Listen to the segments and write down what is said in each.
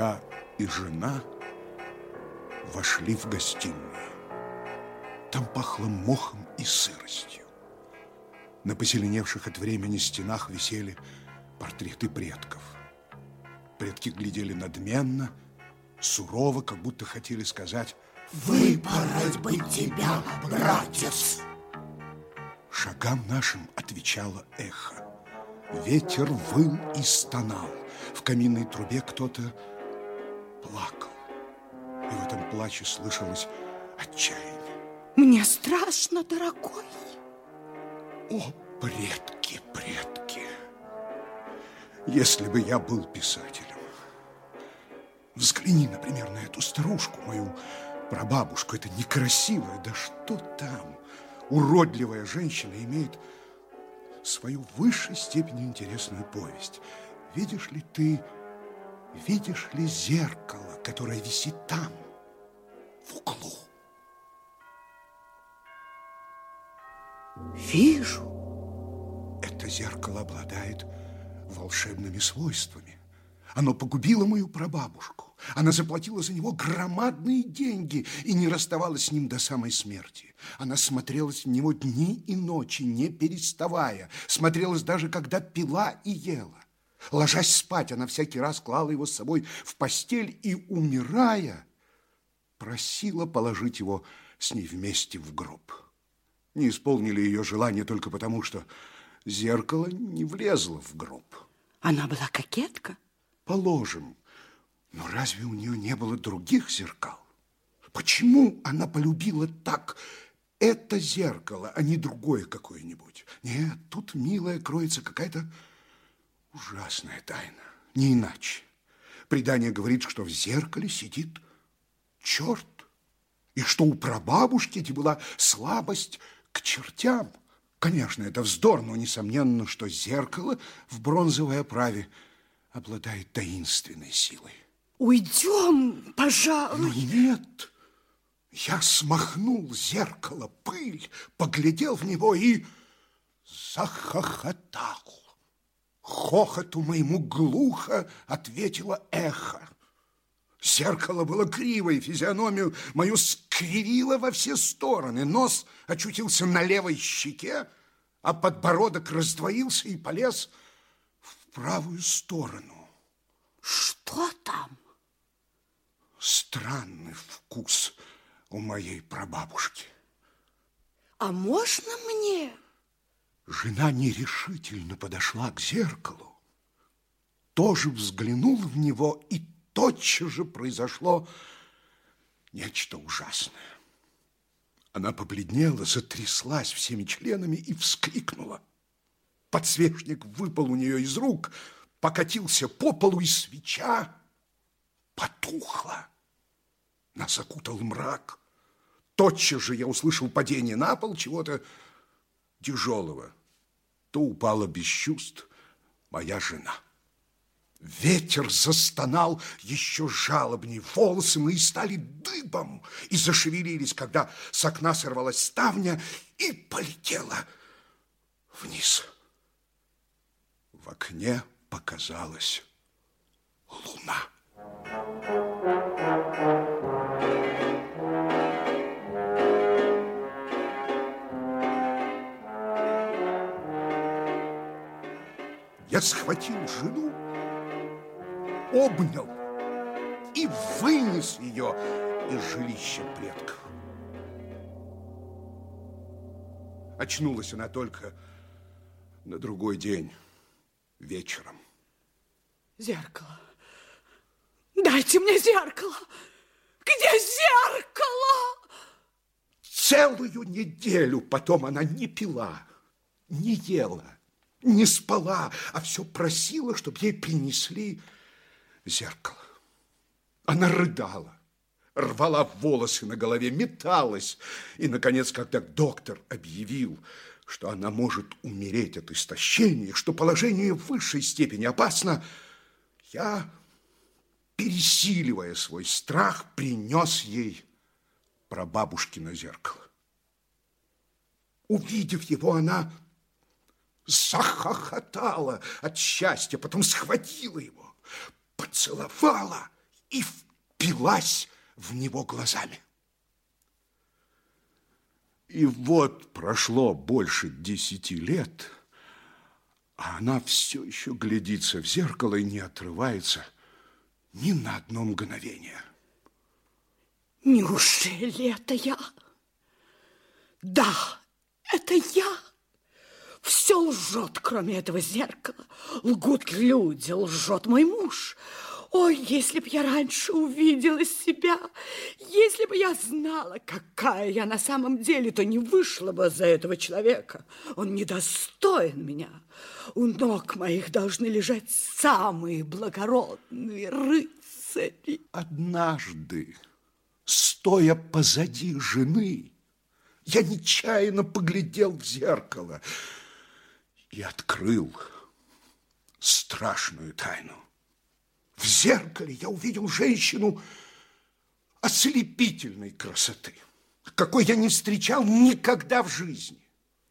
Я и жена вошли в гостиную. Там пахло мохом и сыростью. На позеленевших от времени стенах висели портреты предков. Предки глядели надменно, сурово, как будто хотели сказать «Выпороть бы тебя, братец!» Шагам нашим отвечало эхо. Ветер выл и стонал. В каминной трубе кто-то плакал. И в этом плаче слышалось отчаяние. Мне страшно, дорогой. О, предки, предки! Если бы я был писателем. Взгляни, например, на эту старушку, мою прабабушку. Это некрасивая, да что там? Уродливая женщина имеет свою высшей степени интересную повесть. Видишь ли ты, видишь ли зеркало, которое висит там, в углу? Вижу. Это зеркало обладает волшебными свойствами. Оно погубило мою прабабушку. Она заплатила за него громадные деньги и не расставалась с ним до самой смерти. Она смотрелась в него дни и ночи, не переставая. Смотрелась даже, когда пила и ела. Ложась спать, она всякий раз клала его с собой в постель и, умирая, просила положить его с ней вместе в гроб. Не исполнили ее желание только потому, что зеркало не влезло в гроб. Она была кокетка? Положим. Но разве у нее не было других зеркал? Почему она полюбила так это зеркало, а не другое какое-нибудь? Нет, тут, милая, кроется какая-то ужасная тайна. Не иначе. Предание говорит, что в зеркале сидит черт, и что у прабабушки эти была слабость к чертям. Конечно, это вздор, но несомненно, что зеркало в бронзовой оправе обладает таинственной силой. Уйдем, пожалуй. Но нет. Я смахнул зеркало, пыль, поглядел в него и захохотал. Хохоту моему глухо ответило эхо. Зеркало было криво, и физиономию мою скривило во все стороны. Нос очутился на левой щеке, а подбородок раздвоился и полез в правую сторону. Что там? Странный вкус у моей прабабушки. А можно мне? Жена нерешительно подошла к зеркалу, тоже взглянула в него и тотчас же произошло нечто ужасное. Она побледнела, затряслась всеми членами и вскрикнула. Подсвечник выпал у нее из рук, покатился по полу, и свеча потухла. Нас окутал мрак. Тотчас же я услышал падение на пол чего-то тяжелого. То упала без чувств моя жена. Ветер застонал еще жалобней. Волосы мои стали дыбом и зашевелились, когда с окна сорвалась ставня и полетела вниз. В окне показалась луна. Я схватил жену обнял и вынес ее из жилища предков. Очнулась она только на другой день вечером. Зеркало. Дайте мне зеркало. Где зеркало? Целую неделю потом она не пила, не ела, не спала, а все просила, чтобы ей принесли зеркало. Она рыдала, рвала волосы на голове, металась. И, наконец, когда доктор объявил, что она может умереть от истощения, что положение в высшей степени опасно, я, пересиливая свой страх, принес ей прабабушкино зеркало. Увидев его, она захохотала от счастья, потом схватила его, поцеловала и впилась в него глазами. И вот прошло больше десяти лет, а она все еще глядится в зеркало и не отрывается ни на одно мгновение. Неужели это я? Да, это я. Все лжет, кроме этого зеркала. Лгут люди, лжет мой муж. Ой, если б я раньше увидела себя, если бы я знала, какая я на самом деле, то не вышла бы за этого человека. Он недостоин меня. У ног моих должны лежать самые благородные рыцари. Однажды, стоя позади жены, я нечаянно поглядел в зеркало и открыл страшную тайну. В зеркале я увидел женщину ослепительной красоты, какой я не встречал никогда в жизни.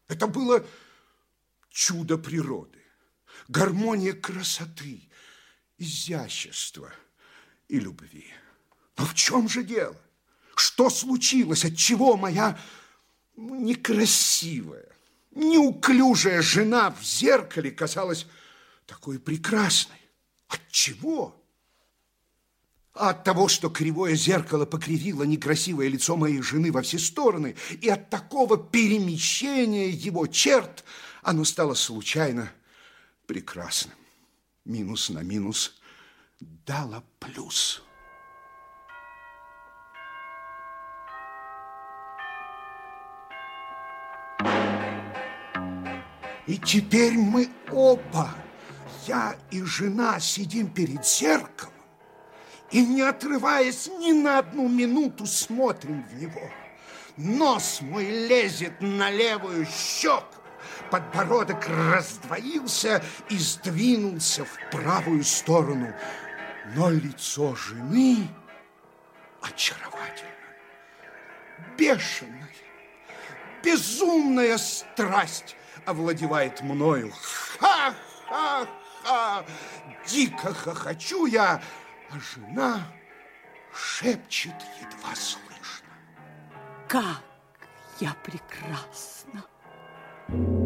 Это было чудо природы, гармония красоты, изящества и любви. Но в чем же дело? Что случилось? Отчего моя некрасивая, неуклюжая жена в зеркале казалась такой прекрасной? От чего? от того, что кривое зеркало покривило некрасивое лицо моей жены во все стороны, и от такого перемещения его черт оно стало случайно прекрасным. Минус на минус дало плюс. И теперь мы оба, я и жена, сидим перед зеркалом, и, не отрываясь ни на одну минуту, смотрим в него. Нос мой лезет на левую щеку, подбородок раздвоился и сдвинулся в правую сторону. Но лицо жены очаровательно, бешеное, безумная страсть овладевает мною. Ха-ха-ха! Дико хохочу я, а жена шепчет едва слышно. Как я прекрасна! Thank you.